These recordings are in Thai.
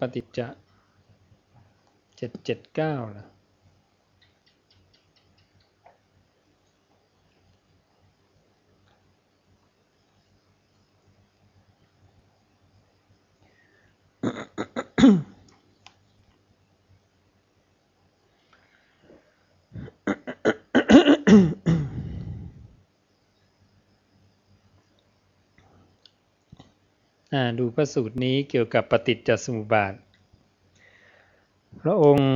ปฏิจจะเจ็ดเจ็ดเก้าล่ะ ดูพระสูตรนี้เกี่ยวกับปฏิจจสมุปบาท พระองค์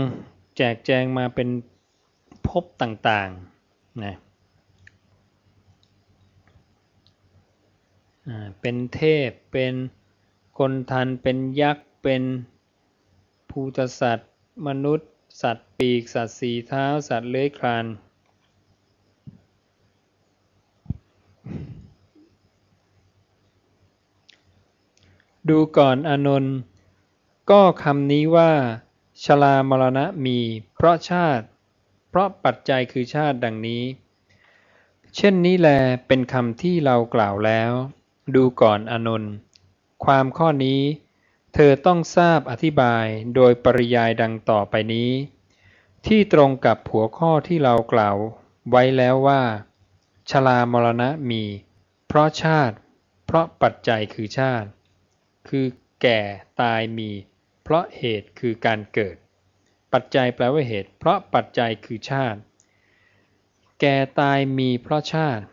แจกแจงมาเป็นภพต่างๆนะเป็นเทพ เป็นคนทัน เป็นยักษ์ เป็นภูตสัตว์ มนุษย์ สัตว์ปีก สัตว์สีเท้า สัตว์เลื้อยคลาน ดูก่อนอนนท์ก็คำนี้ว่าชลามรณะมี เพราะชาติ เพราะปัจจัยคือชาติดังนี้ เช่นนี้แลเป็นคำที่เรากล่าวแล้ว ดูก่อนอนนท์ความข้อนี้ เธอต้องทราบอธิบายโดยปริยายดังต่อไปนี้ ที่ตรงกับหัวข้อที่เรากล่าว ไว้แล้วว่าชลามรณะมี เพราะชาติ เพราะปัจจัยคือชาติ คือแก่ตายมี เพราะเหตุคือการเกิด ปัจจัยแปลว่าเหตุ เพราะปัจจัยคือชาติ แก่ตายมีเพราะชาติ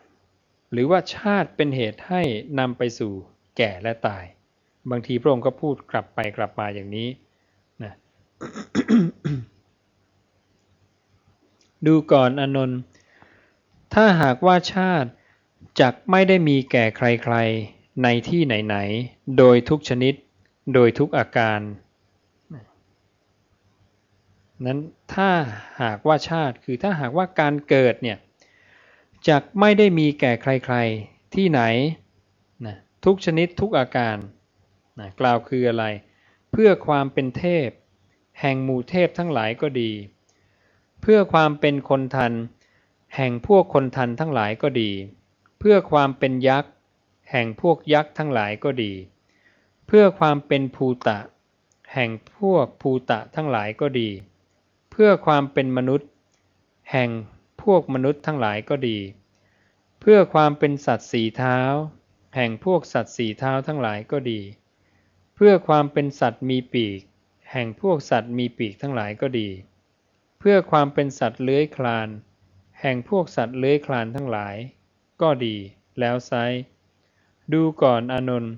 หรือว่าชาติเป็นเหตุให้นำไปสู่แก่และตาย บางทีพระองค์ก็พูดกลับไปกลับมาอย่างนี้นะดูก่อนอนนท์ถ้าหากว่าชาติจักไม่ได้มีแก่ใคร ในที่ไหนๆ โดยทุกชนิด โดยทุกอาการ นั้นถ้าหากว่าชาติคือถ้าหากว่าการเกิดเนี่ยจะไม่ได้มีแก่ใครๆ ที่ไหนนะทุกชนิดทุกอาการนะกล่าวคืออะไร เพื่อความเป็นเทพ แห่งหมู่เทพทั้งหลายก็ดี เพื่อความเป็นคนทัน แห่งพวกคนทันทั้งหลายก็ดี เพื่อความเป็นยักษ์ แห่งพวกยักษ์ทั้งหลายก็ดี เพื่อความเป็นภูตะ แห่งพวกภูตะทั้งหลายก็ดี เพื่อความเป็นมนุษย์ แห่งพวกมนุษย์ทั้งหลายก็ดี เพื่อความเป็นสัตว์สีเท้า แห่งพวกสัตว์สีเท้าทั้งหลายก็ดี เพื่อความเป็นสัตว์มีปีก แห่งพวกสัตว์มีปีกทั้งหลายก็ดี เพื่อความเป็นสัตว์เลื้อยคลาน แห่งพวกสัตว์เลื้อยคลานทั้งหลาย ก็ดี แล้วไซ ดูก่อนอนนท์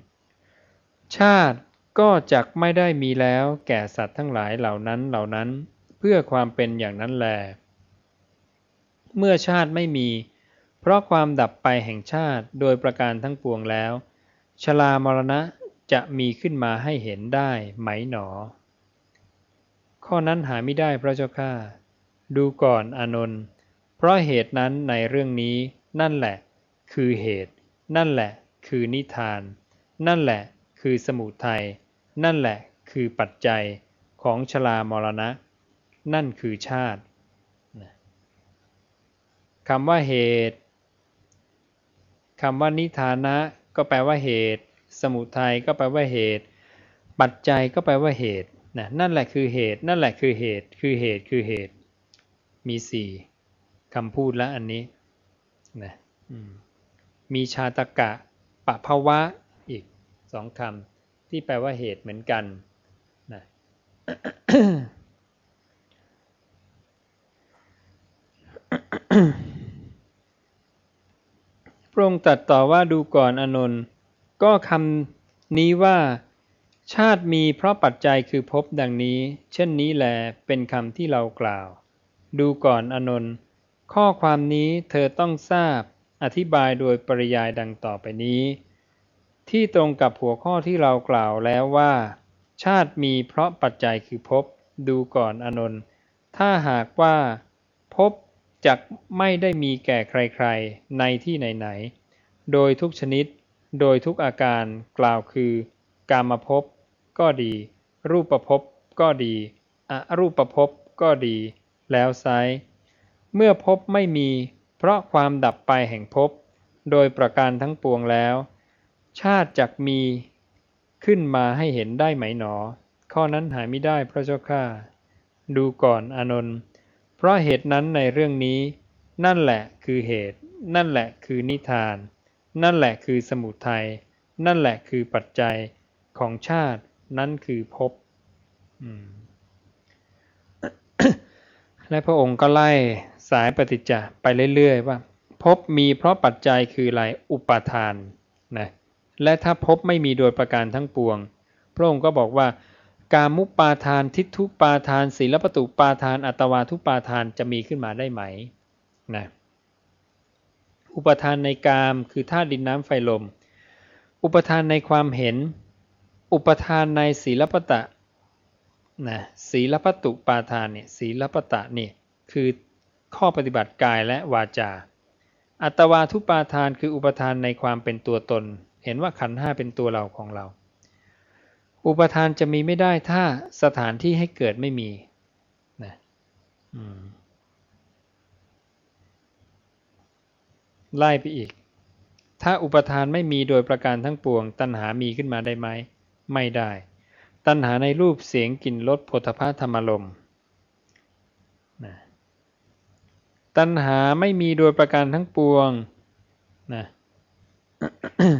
ชาติก็จักไม่ได้มีแล้วแก่สัตว์ทั้งหลายเหล่านั้นเหล่านั้น เพื่อความเป็นอย่างนั้นแล เมื่อชาติไม่มี เพราะความดับไปแห่งชาติโดยประการทั้งปวงแล้ว ชลามรณะจะมีขึ้นมาให้เห็นได้ไหมหนอ ข้อนั้นหาไม่ได้พระเจ้าข้าดูก่อนอนนท์เพราะเหตุนั้นในเรื่องนี้นั่นแหละ คือเหตุ นั่นแหละ คือนิทาน นั่นแหละคือสมุทัย นั่นแหละคือปัจจัยของชลามรณะ นั่นคือชาติคำว่าเหตุคำว่านิทานะ ก็แปลว่าเหตุ สมุทัยก็แปลว่าเหตุ ปัจจัยก็แปลว่าเหตุนะนั่นแหละคือเหตุ นั่นแหละคือเหตุ คือเหตุคือเหตุ มีสี่คำพูดล้วอันนี้นะมีชาตกะ ปะภาวะอีกสองคำที่แปลว่าเหตุเหมือนกันนะพระองค์ตรัสต่อว่าดูก่อนอนนท์ก็คำนี้ว่า ชาติมีเพราะปัจจัยคือพบดังนี้ เช่นนี้แลเป็นคำที่เรากล่าว ดูก่อนอนนท์ข้อความนี้เธอต้องทราบอธิบายโดยปริยายดังต่อไปนี้ ที่ตรงกับหัวข้อที่เรากล่าวแล้วว่า ชาติมีเพราะปัจจัยคือพบดูก่อนอนนท์ถ้าหากว่าพบจักไม่ได้มีแก่ใครๆ ในที่ไหนๆ โดยทุกชนิด โดยทุกอาการกล่าวคือ กามภพก็ดี รูปภพก็ดีอรูปภพก็ดี แล้วไซเมื่อพบไม่มี เพราะความดับไปแห่งภพโดยประการทั้งปวงแล้ว ชาติจักมีขึ้นมาให้เห็นได้ไหมหนอ ข้อนั้นหาไม่ได้พระเจ้าข้าดูก่อนอนนท์เพราะเหตุนั้นในเรื่องนี้ นั่นแหละคือเหตุ นั่นแหละคือนิทาน นั่นแหละคือสมุทัยนั่นแหละคือปัจจัยของชาตินั่นคือภพและพระองค์ก็ไล่สายปฏิจจ์ไปเรื่อยๆว่าภพมีเพราะปัจจัยคืออะไรอุปาทานนะ และถ้าภพไม่มีโดยประการทั้งปวง พระองค์ก็บอกว่า การมุปาทานทิฏฐุปาทานศีลปตุปาทาน อัตวาทุปาทานจะมีขึ้นมาได้ไหมนะอุปทานในกามคือธาตุดินน้ำไฟลม อุปทานในความเห็น อุปทานในศีลปตะนะศีลปตุปาทานเนี่ยศีลปตะเนี่ยคือข้อปฏิบัติกายและวาจา อัตวาทุปาทานคืออุปทานในความเป็นตัวตน เห็นว่าขันห้าเป็นตัวเราของเรา อุปทานจะมีไม่ได้ถ้าสถานที่ให้เกิดไม่มีนะไล่ไปอีก ถ้าอุปทานไม่มีโดยประการทั้งปวง ตัณหามีขึ้นมาได้ไหม ไม่ได้ ตัณหาในรูปเสียงกลิ่นรสผลพะธรรมลมนะตัณหาไม่มีโดยประการทั้งปวงนะเนี่ย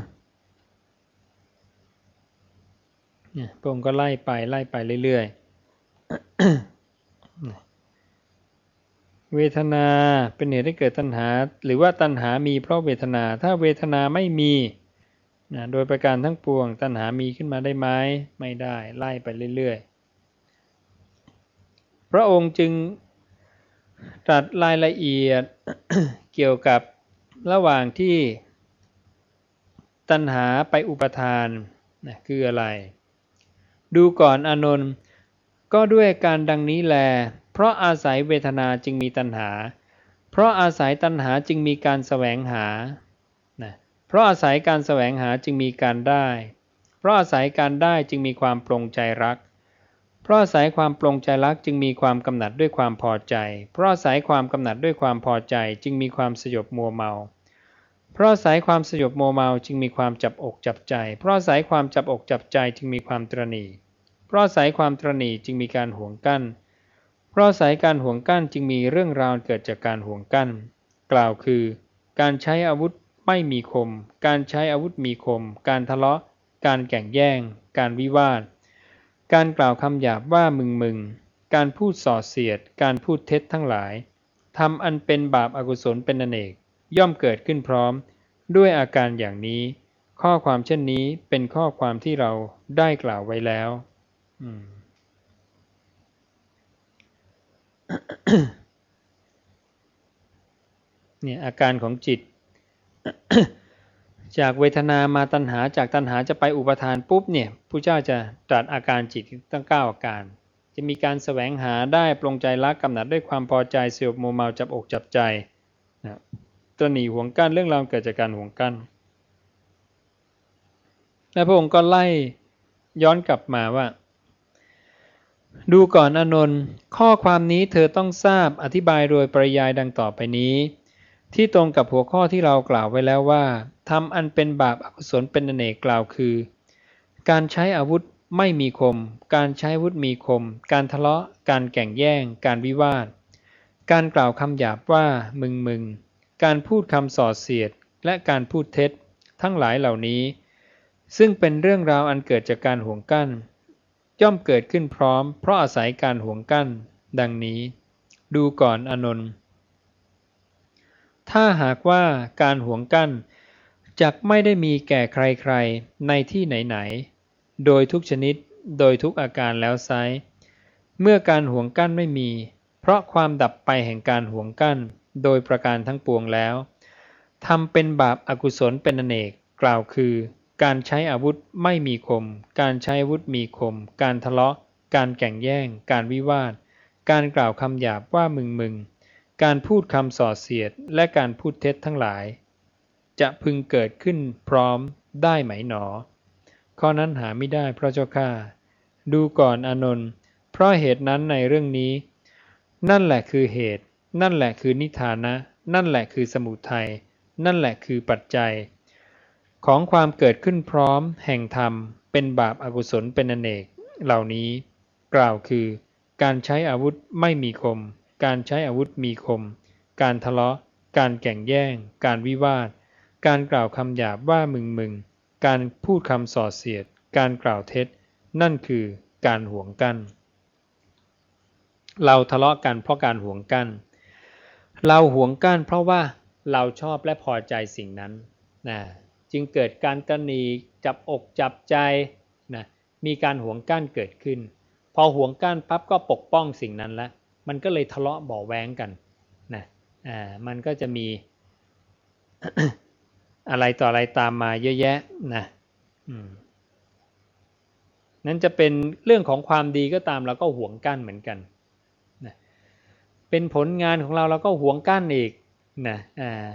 พระองค์ก็ไล่ไปไล่ไปเรื่อยๆ เวทนาเป็นเหตุให้เกิดตัณหา หรือว่าตัณหามีเพราะเวทนา ถ้าเวทนาไม่มีนะโดยประการทั้งปวง ตัณหามีขึ้นมาได้ไหมไม่ได้ไล่ไปเรื่อยๆ พระองค์จึงตรัสรายละเอียดเกี่ยวกับระหว่างที่ตัณหาไปอุปทานนะคืออะไร ดูก่อนอนนท์ก็ด้วยการดังนี้แล เพราะอาศัยเวทนาจึงมีตัณหา เพราะอาศัยตัณหาจึงมีการแสวงหานะเพราะอาศัยการแสวงหาจึงมีการได้ เพราะอาศัยการได้จึงมีความปรงใจรัก เพราะอาศัยความปรงใจรักจึงมีความกำหนัดด้วยความพอใจ เพราะอาศัยความกำหนัดด้วยความพอใจจึงมีความสยบมัวเมา เพราะอายความสยบโมเมาจึงมีความจับอกจับใจ เพราะอายความจับอกจับใจจึงมีความตรณีเพราะอายความตรณีจึงมีการห่วงกั้น เพราะอายการห่วงกั้นจึงมีเรื่องราวเกิดจากการห่วงกั้น กล่าวคือ การใช้อาวุธไม่มีคม การใช้อาวุธมีคม การทะเลาะ การแข่งแย่ง การวิวาท การกล่าวคำหยาบว่ามึงมึง การพูดส่อเสียด การพูดเท็จทั้งหลายทำอันเป็นบาปอากุศลเป็นอเนก ย่อมเกิดขึ้นพร้อม ด้วยอาการอย่างนี้ ข้อความเช่นนี้เป็นข้อความที่เราได้กล่าวไว้แล้วเนี่ยอาการของจิต จากเวทนามาตัณหาจากตัณหาจะไปอุปทานปุ๊บเนี่ยผู้เจ้าจะตรัสอาการจิตตั้งเก้าอาการ จะมีการแสวงหาได้ปรงใจรักกำหนัดด้วยความพอใจเสียบโมเมาจับอกจับใจนะ ตัวหนีห่วงกั้นเรื่องราวเกิดจากการห่วงกั้นและพระองค์ก็ไล่ย้อนกลับมาว่า ดูก่อนอนนท์ข้อความนี้เธอต้องทราบอธิบายโดยปริยายดังต่อไปนี้ ที่ตรงกับหัวข้อที่เรากล่าวไว้แล้วว่าทำอันเป็นบาปอกุศลเป็นอเนกกล่าวคือ การใช้อาวุธไม่มีคม การใช้อาวุธมีคม การทะเลาะ การแก่งแย่ง การวิวาท การกล่าวคำหยาบว่ามึงมึง การพูดคำส่อเสียด และการพูดเท็จ ทั้งหลายเหล่านี้ ซึ่งเป็นเรื่องราวอันเกิดจากการห่วงกั้น ย่อมเกิดขึ้นพร้อม เพราะอาศัยการห่วงกั้น ดังนี้ ดูก่อนอนนท์ถ้าหากว่าการห่วงกั้นจักไม่ได้มีแก่ใครๆ ในที่ไหนๆ โดยทุกชนิด โดยทุกอาการแล้วไซเมื่อการห่วงกั้นไม่มี เพราะความดับไปแห่งการห่วงกั้น โดยประการทั้งปวงแล้วทำเป็นบาปอากุศลเป็นอเนกกล่าวคือ การใช้อาวุธไม่มีคม การใช้อาวุธมีคม การทะเลาะ การแก่งแย่ง การวิวาท การกล่าวคำหยาบว่ามึงมึงการพูดคำส่อเสียดและการพูดเท็จทั้งหลาย จะพึงเกิดขึ้นพร้อมได้ไหมหนอ ข้อนั้นหาไม่ได้พระเจ้าข้าดูก่อนอนนท์เพราะเหตุนั้นในเรื่องนี้ นั่นแหละคือเหตุ นั่นแหละคือนิทานะ นั่นแหละคือสมุทัย นั่นแหละคือปัจจัย ของความเกิดขึ้นพร้อม แห่งธรรม เป็นบาปอากุศลเป็นอเนก เหล่านี้ กล่าวคือ การใช้อาวุธไม่มีคม การใช้อาวุธมีคม การทะเลาะ การแก่งแย่ง การวิวาท การกล่าวคำหยาบว่ามึงมึง การพูดคำส่อเสียด การกล่าวเท็จ นั่นคือการห่วงกัน เราทะเลาะกันเพราะการห่วงกั้น เราหวงกั้นเพราะว่าเราชอบและพอใจสิ่งนั้นนะจึงเกิดการตนีจับอกจับใจนะมีการหวงกั้นเกิดขึ้น พอหวงกั้นปั๊บก็ปกป้องสิ่งนั้นแล้วมันก็เลยทะเลาะเบาแวงกันนะอ่ามันก็จะมีอะไรต่ออะไรตามมาเยอะแยะนะนั้นจะเป็นเรื่องของความดีก็ตามเราก็หวงกั้นเหมือนกัน เป็นผลงานของเราเราก็ห่วงกั้นอีกนะอ่า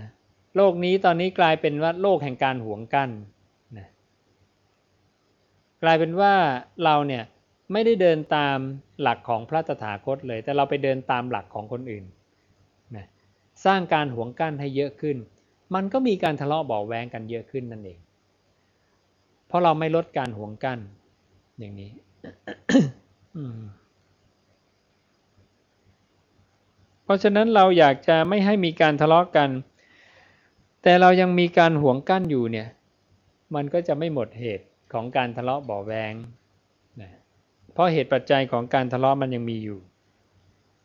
โลกนี้ตอนนี้กลายเป็นว่าโลกแห่งการห่วงกั้นนะกลายเป็นว่าเราเนี่ยไม่ได้เดินตามหลักของพระตถาคตเลย แต่เราไปเดินตามหลักของคนอื่นนะสร้างการห่วงกั้นให้เยอะขึ้น มันก็มีการทะเลาะเบาแวงกันเยอะขึ้นนั่นเอง เพราะเราไม่ลดการห่วงกั้นอย่างนี้เพ ราะฉะนั้นเราอยากจะไม่ให้มีการทะเลาะกัน แต่เรายังมีการห่วงกั้นอยู่เนี่ย มันก็จะไม่หมดเหตุของการทะเลาะเบาแวงนะเพราะเหตุปัจจัยของการทะเลาะมันยังมีอยู่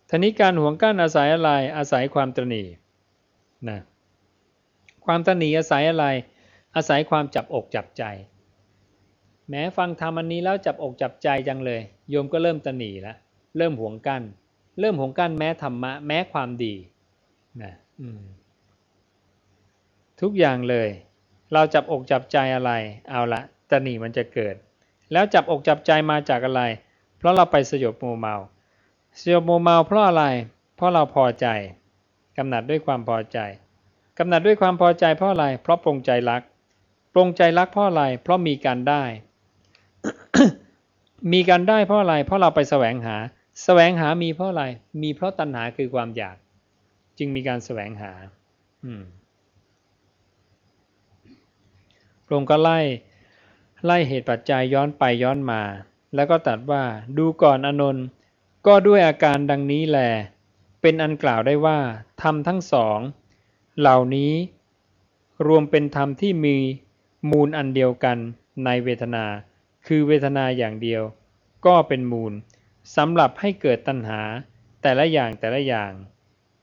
ทีนี้การห่วงกั้นอาศัยอะไร อาศัยความตรณีนะความตรณีอาศัยอะไร อาศัยความจับอกจับใจ แม้ฟังธรรมอันนี้แล้วจับอกจับใจจังเลย โยมก็เริ่มตรณีแล้วเริ่มห่วงกั้น เริ่มห่วงกั้นแม้ธรรมะ แม้ความดีนะทุกอย่างเลย เราจับอกจับใจอะไร เอาละตรณีมันจะเกิด แล้วจับอกจับใจมาจากอะไร เพราะเราไปสยบโมเมา สยบโมเมาเพราะอะไร เพราะเราพอใจกำหนัดด้วยความพอใจกำหนัดด้วยความพอใจเพราะอะไร เพราะปรงใจรัก ปรงใจรักเพราะอะไร เพราะมีการได้ มีการได้เพราะอะไร เพราะเราไปแสวงหา แสวงหามีเพราะอะไร มีเพราะตัณหาคือความอยาก จึงมีการแสวงหาพระองค์ก็ไล่ไล่เหตุปัจจัยย้อนไปย้อนมา แล้วก็ตัดว่าดูก่อนอนนท์ก็ด้วยอาการดังนี้แหลเป็นอันกล่าวได้ว่าธรรมทั้งสอง เหล่านี้รวมเป็นธรรมที่มีมูลอันเดียวกันในเวทนา คือเวทนาอย่างเดียว ก็เป็นมูล สำหรับให้เกิดตัณหาแต่ละอย่างแต่ละอย่าง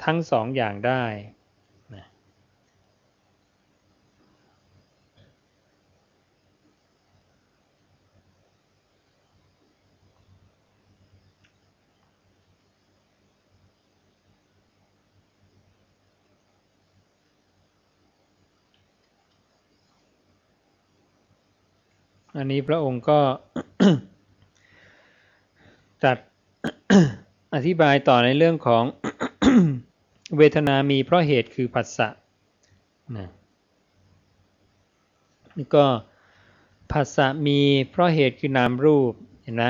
ทั้งสองอย่างได้อันนี้พระองค์ก็ ตัดอธิบายต่อในเรื่องของเวทนามีเพราะเหตุคือผัสสะนะนี่ก็ผัสสะมีเพราะเหตุคือนามรูปเห็นไหม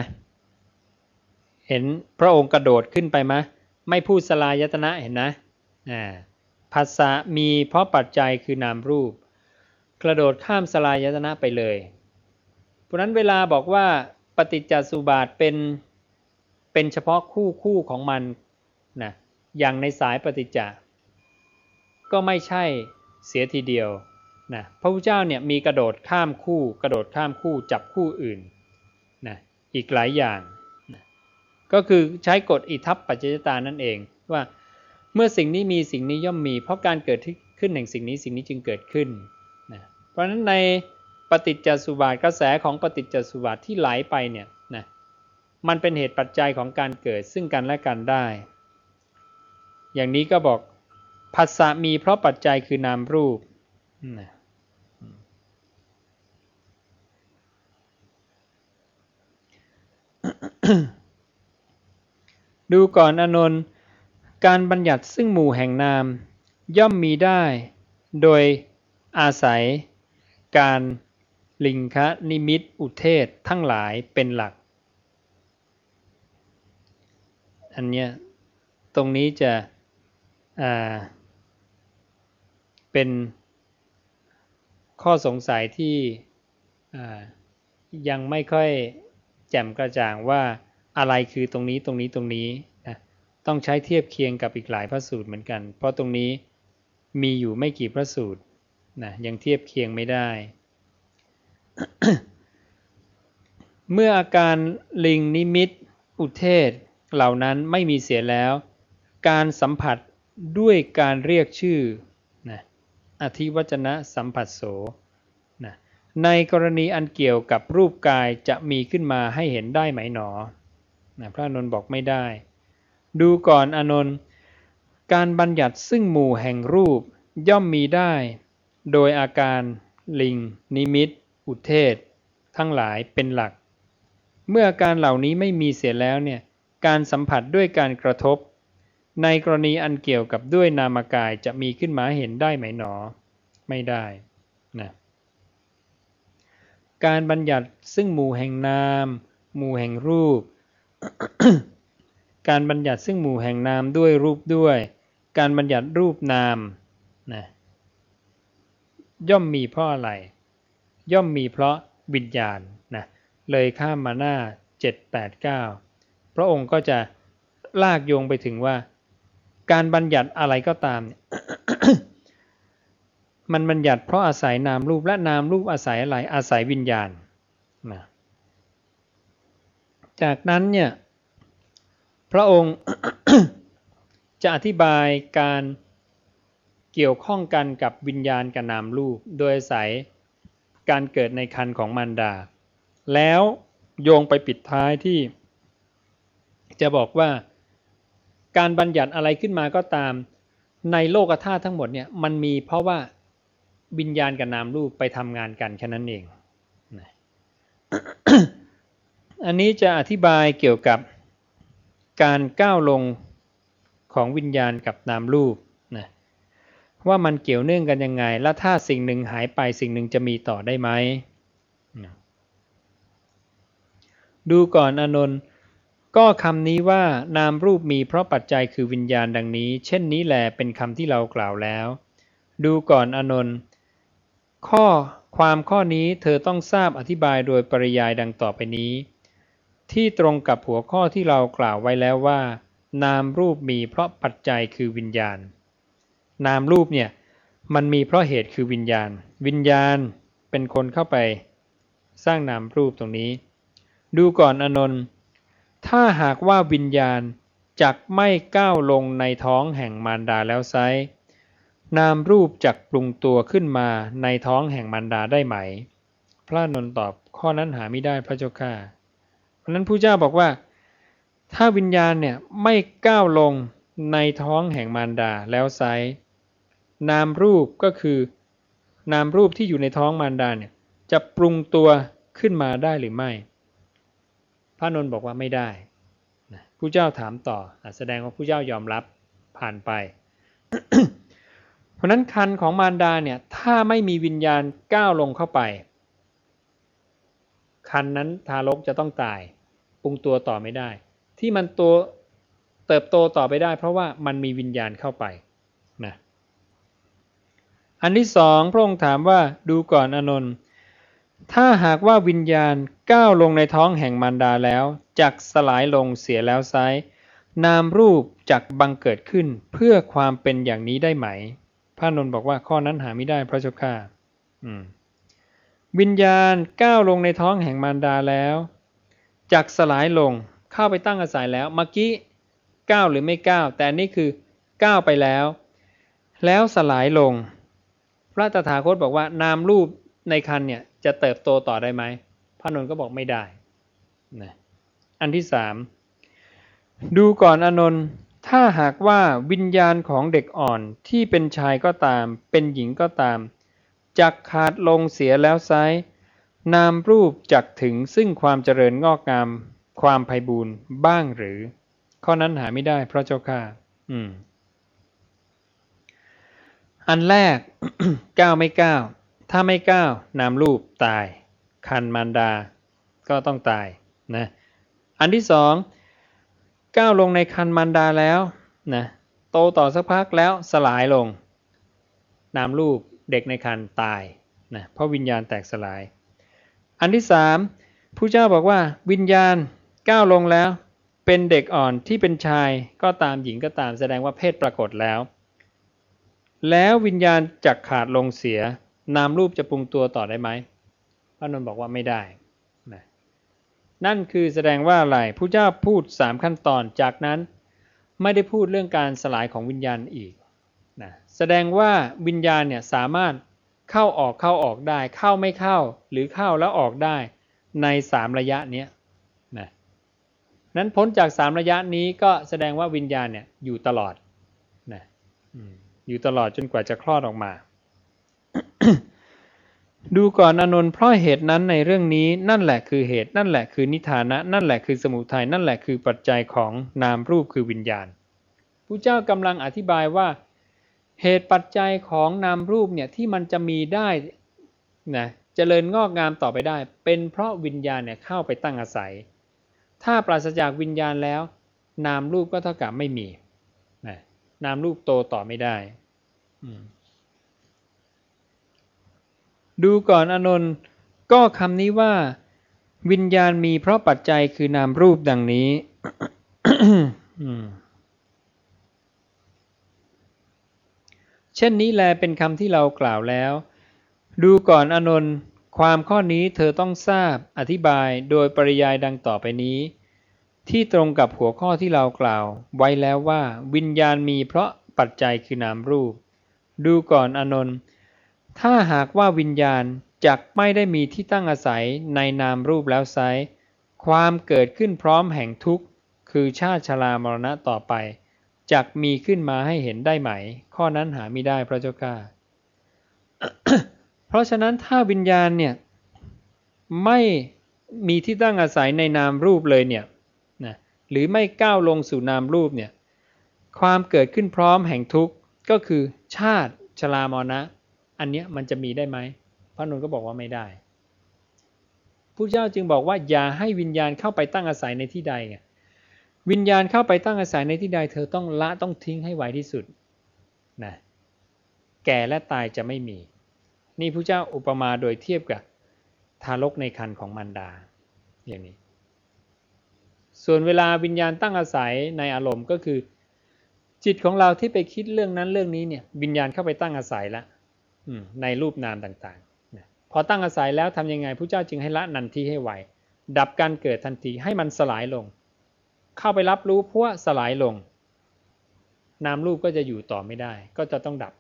เห็นพระองค์กระโดดขึ้นไปไหมไม่พูดสลายตนะเห็นนะผัสสะมีเพราะปัจจัยคือนามรูป กระโดดข้ามสลายตนะไปเลยราะนั้นเวลาบอกว่าปฏิจจสุบาทเป็น เป็นเฉพาะคู่คู่ของมันนะอย่างในสายปฏิจจก็ไม่ใช่เสียทีเดียวนะพระพุทธเจ้าเนี่ยมีกระโดดข้ามคู่ กระโดดข้ามคู่จับคู่อื่นนะอีกหลายอย่างนะก็คือใช้กฎอิทัปปัจจยตานั่นเองว่าเมื่อสิ่งนี้มีสิ่งนี้ย่อมมี เพราะการเกิดขึ้นแห่งสิ่งนี้สิ่งนี้จึงเกิดขึ้นนะเพราะฉะนั้นในปฏิจจสุบาทกระแสของปฏิจจสุบาทที่ไหลไปเนี่ย มันเป็นเหตุปัจจัยของการเกิดซึ่งกันและกันได้ อย่างนี้ก็บอกภาษามีเพราะปัจจัยคือนามรูป ดูก่อนอนนท์การบัญญัติซึ่งหมู่แห่งนาม ย่อมมีได้ โดยอาศัยการลิงคะนิมิตอุเทศทั้งหลายเป็นหลัก อันเนี้ยตรงนี้จะเป็นข้อสงสัยที่ยังไม่ค่อยแจ่มกระจ่างว่าอะไรคือตรงนี้ตรงนี้ตรงนี้นะต้องใช้เทียบเคียงกับอีกหลายพระสูตรเหมือนกัน เพราะตรงนี้มีอยู่ไม่กี่พระสูตรนะยังเทียบเคียงไม่ได้ เมื่ออาการลิงนิมิตอุเทศ เหล่านั้นไม่มีเสียแล้ว การสัมผัสด้วยการเรียกชื่อนะอธิวจนะสัมผัสโสนะในกรณีอันเกี่ยวกับรูปกายจะมีขึ้นมาให้เห็นได้ไหมหนอนะพระนนท์บอกไม่ได้ ดูก่อนอนนท์การบัญญัติซึ่งหมู่แห่งรูปย่อมมีได้ โดยอาการลิง นิมิต อุเทศ ทั้งหลายเป็นหลัก เมื่ออาการเหล่านี้ไม่มีเสียแล้วเนี่ย การสัมผัสด้วยการกระทบ ในกรณีอันเกี่ยวกับด้วยนามกายจะมีขึ้นมาเห็นได้ไหมหนอ ไม่ได้นะการบัญญัติซึ่งหมู่แห่งนาม หมู่แห่งรูป การบัญญัติซึ่งหมู่แห่งนามด้วยรูปด้วย การบัญญัติรูปนามนะย่อมมีเพราะอะไร ย่อมมีเพราะวิญญาณนะเลยข้ามมาหน้า 789 พระองค์ก็จะลากโยงไปถึงว่า การบัญญัติอะไรก็ตามเนี่ยมันบัญญัติเพราะอาศัยนามรูปและนามรูปอาศัยอะไรอาศัยวิญญาณนะจากนั้นเนี่ยพระองค์จะอธิบายการเกี่ยวข้องกันกับวิญญาณกับนามรูป โดยอาศัยการเกิดในคันของมารดา แล้วโยงไปปิดท้ายที่ จะบอกว่าการบัญญัติอะไรขึ้นมาก็ตาม ในโลกธาตุทั้งหมดเนี่ยมันมีเพราะว่าวิญญาณกับนามรูปไปทำงานกันแค่นั้นเอง อันนี้จะอธิบายเกี่ยวกับการก้าวลงของวิญญาณกับนามรูปนะว่ามันเกี่ยวเนื่องกันยังไง และถ้าสิ่งหนึ่งหายไปสิ่งหนึ่งจะมีต่อได้ไหม ดูก่อนอนนท์ ก็คำนี้ว่านามรูปมีเพราะปัจจัยคือวิญญาณดังนี้ เช่นนี้แหลเป็นคำที่เรากล่าวแล้ว ดูก่อนอนนท์ข้อความข้อนี้เธอต้องทราบอธิบายโดยปริยายดังต่อไปนี้ ที่ตรงกับหัวข้อที่เรากล่าวไว้แล้วว่า นามรูปมีเพราะปัจจัยคือวิญญาณ นามรูปเนี่ยมันมีเพราะเหตุคือวิญญาณ วิญญาณเป็นคนเข้าไป สร้างนามรูปตรงนี้ ดูก่อนอนนท์ ถ้าหากว่าวิญญาณจักไม่ก้าวลงในท้องแห่งมารดาแล้วไซนามรูปจักปรุงตัวขึ้นมาในท้องแห่งมารดาได้ไหม พระนนตอบข้อนั้นหาไม่ได้พระเจ้าข้าเพราะนั้นผู้เจ้าบอกว่า ถ้าวิญญาณเนี่ยไม่ก้าวลงในท้องแห่งมารดาแล้วไซนามรูปก็คือนามรูปที่อยู่ในท้องมารดาเนี่ยจะปรุงตัวขึ้นมาได้หรือไม่ ระนนท์บอกว่าไม่ได้ผู้เจ้าถามต่อแสดงว่าผู้เจ้ายอมรับผ่านไป เพราะนั้นคันของมารดาเนี่ยถ้าไม่มีวิญญาณก้าวลงเข้าไป คันนั้นทารกจะต้องตายปรุงตัวต่อไม่ได้ ที่มันตัวเติบโตต่อไปได้ เพราะว่ามันมีวิญญาณเข้าไปนะอันที่สองพระองค์ถามว่าดูก่อนอนนท์ ถ้าหากว่าวิญญาณก้าวลงในท้องแห่งมารดาแล้วจักสลายลงเสียแล้วไซนามรูปจักบังเกิดขึ้นเพื่อความเป็นอย่างนี้ได้ไหม พระนนท์บอกว่าข้อนั้นหาไม่ได้พระเจ้าค่ะวิญญาณก้าวลงในท้องแห่งมารดาแล้วจักสลายลงเข้าไปตั้งอาศัยแล้วเมื่อกี้ก้าวหรือไม่ก้าวแต่นี่คือก้าวไปแล้ว แล้วสลายลง พระตถาคตบอกว่านามรูปในคันเนี่ย จะเติบโตต่อได้ไหมพระนนท์ก็บอกไม่ได้นะอันที่สามดูก่อนอนนท์ถ้าหากว่าวิญญาณของเด็กอ่อนที่เป็นชายก็ตาม เป็นหญิงก็ตามจักขาดลงเสียแล้วไซนามรูปจักถึงซึ่งความเจริญงอกงาม ความไพ่บูรณ์บ้างหรือ ข้อนั้นหาไม่ได้เพราะเจ้าข้าอืม อันแรกก้าไม่เก้า ถ้าไม่ก้าวนามรูปตาย คันมารดา ก็ต้องตายนะอันที่สองก้าวลงในคันมันดาแล้วนะโตต่อสักพักแล้วสลายลง นามรูปเด็กในคันตายนะเพราะวิญญาณแตกสลาย อันที่สามผู้เจ้าบอกว่าวิญญาณก้าวลงแล้ว เป็นเด็กอ่อนที่เป็นชายก็ตามหญิงก็ตามแสดงว่าเพศปรากฏแล้ว แล้ววิญญาณจักขาดลงเสีย นามรูปจะปรุงตัวต่อได้ไหมพระนนท์บอกว่าไม่ได้นะนั่นคือแสดงว่าอะไรผู้เจ้าพูดสามขั้นตอนจากนั้นไม่ได้พูดเรื่องการสลายของวิญญาณอีกนะแสดงว่าวิญญาณเนี่ยสามารถเข้าออกเข้าออกได้ เข้าไม่เข้าหรือเข้าแล้วออกได้ในสามระยะนี้นะนั้นพ้นจากสามระยะนี้ก็แสดงว่าวิญญาณเนี่ยอยู่ตลอดนะอยู่ตลอดจนกว่าจะคลอดออกมา ดูก่อนอนนท์เพราะเหตุนั้นในเรื่องนี้นั่นแหละคือเหตุ นั่นแหละคือนิทานะ นั่นแหละคือสมุทัยนั่นแหละคือปัจจัยของนามรูปคือวิญญาณผู้เจ้ากำลังอธิบายว่า เหตุปัจจัยของนามรูปเนี่ยที่มันจะมีได้นะเจริญงอกงามต่อไปได้ เป็นเพราะวิญญาณเนี่ยเข้าไปตั้งอาศัย ถ้าปราศจากวิญญาณแล้ว นามรูปก็เท่ากับไม่มีนะนามรูปโตต่อไม่ได้ ดูก่อนอนนท์ก็คำนี้ว่า วิญญาณมีเพราะปัจจัยคือนามรูปดังนี้เช่นนี้แลเป็นคำที่เรากล่าวแล้ว ดูก่อนอนนท์ความข้อนี้เธอต้องทราบอธิบายโดยปริยายดังต่อไปนี้ ที่ตรงกับหัวข้อที่เรากล่าว ไว้แล้วว่า วิญญาณมีเพราะปัจจัยคือนามรูป ดูก่อนอนนท์ ถ้าหากว่าวิญญาณจักไม่ได้มีที่ตั้งอาศัยในนามรูปแล้วไซความเกิดขึ้นพร้อมแห่งทุกข์ คือชาติชรามรณะต่อไปจักมีขึ้นมาให้เห็นได้ไหม ข้อนั้นหาไม่ได้พระเจ้าข้าเพราะฉะนั้นถ้าวิญญาณเนี่ยไม่มีที่ตั้งอาศัยในนามรูปเลยเนี่ยนะหรือไม่ก้าวลงสู่นามรูปเนี่ยความเกิดขึ้นพร้อมแห่งทุกข์ก็คือชาติชรามรณะ อันเนี้ยมันจะมีได้ไหมพระนนท์ก็บอกว่าไม่ได้ผู้เจ้าจึงบอกว่าอย่าให้วิญญาณเข้าไปตั้งอาศัยในที่ใดไงวิญญาณเข้าไปตั้งอาศัยในที่ใด เธอต้องละต้องทิ้งให้ไวที่สุดนะแก่และตายจะไม่มี นี่พระเจ้าอุปมาโดยเทียบกับทารกในครรภ์ของมารดาอย่างนี้ ส่วนเวลาวิญญาณตั้งอาศัยในอารมณ์ก็คือ จิตของเราที่ไปคิดเรื่องนั้นเรื่องนี้เนี่ยวิญญาณเข้าไปตั้งอาศัยแล้ว ในรูปนามต่างๆพอตั้งอาศัยแล้วทำยังไงพระเจ้าจึงให้ละนันทีให้ไวดับการเกิดทันทีให้มันสลายลง เข้าไปรับรู้พวสลายลง นามรูปก็จะอยู่ต่อไม่ได้ ก็จะต้องดับ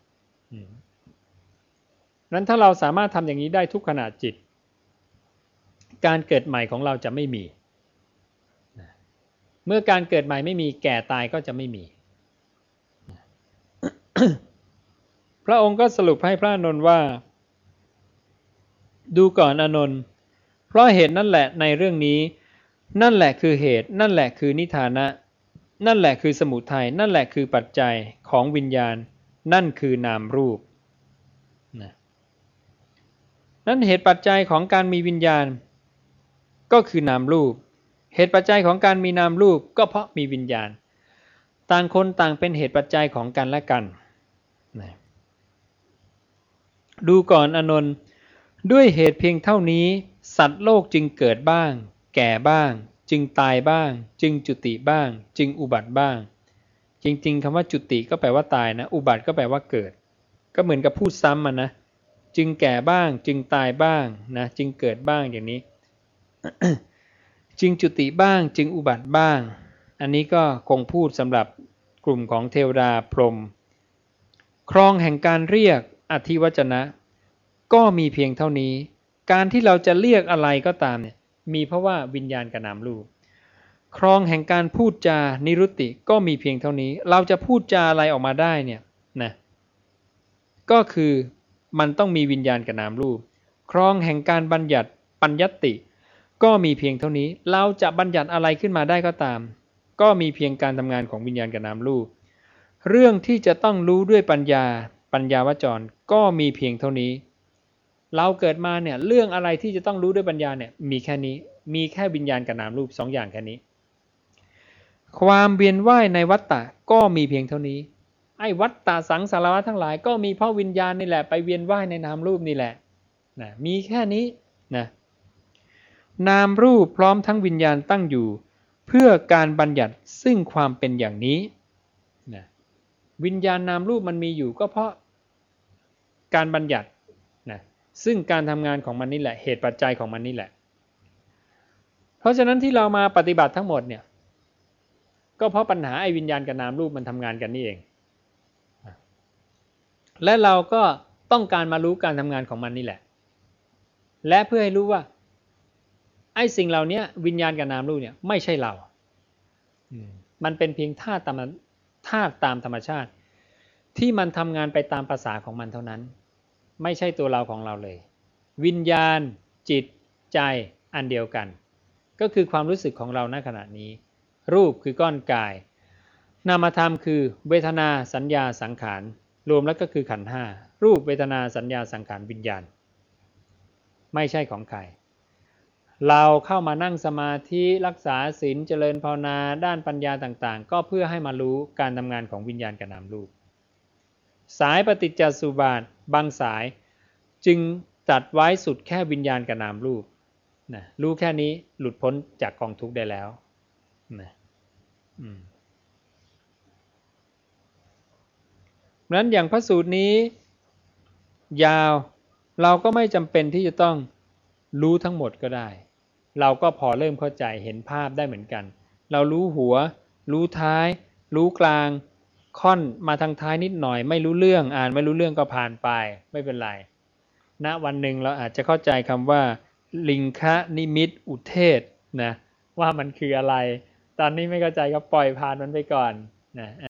นั้นถ้าเราสามารถทำอย่างนี้ได้ทุกขณะจิต การเกิดใหม่ของเราจะไม่มี เมื่อการเกิดใหม่ไม่มีแก่ตายก็จะไม่มี พระองค์ก็สรุปให้พระอนนท์ว่า ดูก่อนอนนท์เพราะเหตุนั่นแหละในเรื่องนี้ นั่นแหละคือเหตุ นั่นแหละคือนิทานะ นั่นแหละคือสมุทัยนั่นแหละคือปัจจัยของวิญญาณ นั่นคือนามรูปนะนั่นเหตุปัจจัยของการมีวิญญาณ ก็คือนามรูป เหตุปัจจัยของการมีนามรูปก็เพราะมีวิญญาณ ต่างคนต่างเป็นเหตุปัจจัยของกันและกันนะ ดูก่อนอนนท์ด้วยเหตุเพียงเท่านี้ สัตว์โลกจึงเกิดบ้าง แก่บ้าง จึงตายบ้าง จึงจุติบ้าง จึงอุบัติบ้าง จริง ๆคำว่าจุติก็แปลว่าตายนะ อุบัติก็แปลว่าเกิด ก็เหมือนกับพูดซ้ำมันนะจึงแก่บ้าง จึงตายบ้างนะจึงเกิดบ้างอย่างนี้ จึงจุติบ้าง จึงอุบัติบ้าง อันนี้ก็คงพูดสำหรับกลุ่มของเทวดาพรหมครองแห่งการเรียก อธิวจนะ ก็มีเพียงเท่านี้ การที่เราจะเรียกอะไรก็ตามเนี่ยมีเพราะว่าวิญญาณกับนามรูปครองแห่งการพูดจานิรุติก็มีเพียงเท่านี้ เราจะพูดจาอะไรออกมาได้เนี่ยนะก็คือมันต้องมีวิญญาณกับนามรูป ครองแห่งการบัญญัติปัญญติ ก็มีเพียงเท่านี้ เราจะบัญญัติอะไรขึ้นมาได้ก็ตาม ก็มีเพียงการทำงานของวิญญาณกับนามรูป เรื่องที่จะต้องรู้ด้วยปัญญา ปัญญาวจรก็มีเพียงเท่านี้ เราเกิดมาเนี่ยเรื่องอะไรที่จะต้องรู้ด้วยปัญญาเนี่ยมีแค่นี้มีแค่วิญญาณกับนามรูปสองอย่างแค่นี้ ความเวียนว่ายในวัฏฏะก็มีเพียงเท่านี้ไอ้วัฏฏะสังสารวัฏทั้งหลายก็มีเพราะวิญญาณนี่แหละไปเวียนว่ายในนามรูปนี่แหละนะมีแค่นี้นะนามรูปพร้อมทั้งวิญญาณตั้งอยู่ เพื่อการบัญญัติซึ่งความเป็นอย่างนี้นะวิญญาณนามรูปมันมีอยู่ก็เพราะ การบัญญัตินะซึ่งการทำงานของมันนี่แหละเหตุปัจจัยของมันนี่แหละ เพราะฉะนั้นที่เรามาปฏิบัติทั้งหมดเนี่ยก็เพราะปัญหาไอ้วิญญาณกับนามรูปมันทำงานกันนี่เอง และเราก็ต้องการมารู้การทำงานของมันนี่แหละ และเพื่อให้รู้ว่าไอ้สิ่งเหล่านี้วิญญาณกับนามรูปเนี่ยไม่ใช่เรา มันเป็นเพียงธาตุตามธาตุตามธรรมชาติ ที่มันทำงานไปตามภาษาของมันเท่านั้น ไม่ใช่ตัวเราของเราเลย วิญญาณ จิต ใจอันเดียวกัน ก็คือความรู้สึกของเราณขณะนี้ รูปคือก้อนกาย นามธรรมคือ เวทนาสัญญาสังขาร รวมแล้วก็คือขันห้ารูปเวทนาสัญญาสังขารวิญญาณ ไม่ใช่ของใครเราเข้ามานั่งสมาธิรักษาศีลเจริญภาวนาด้านปัญญาต่างๆ ก็เพื่อให้มารู้การทำงานของวิญญาณกับนามรูป สายปฏิจจสุบาท บางสายจึงตัดไว้สุดแค่วิญญาณกับนามรูปนะรู้แค่นี้หลุดพ้นจากกองทุกข์ได้แล้วนะอืมนั้นอย่างพระสูตรนี้ ยาวเราก็ไม่จำเป็นที่จะต้องรู้ทั้งหมดก็ได้ เราก็พอเริ่มเข้าใจเห็นภาพได้เหมือนกัน เรารู้หัว รู้ท้าย รู้กลาง ค่อนมาทางท้ายนิดหน่อย ไม่รู้เรื่องอ่านไม่รู้เรื่องก็ผ่านไป ไม่เป็นไรณนะวันหนึ่งเราอาจจะเข้าใจคำว่า ลิงคะนิมิตอุเทศนะว่ามันคืออะไร ตอนนี้ไม่เข้าใจก็ปล่อยผ่านมันไปก่อนนะ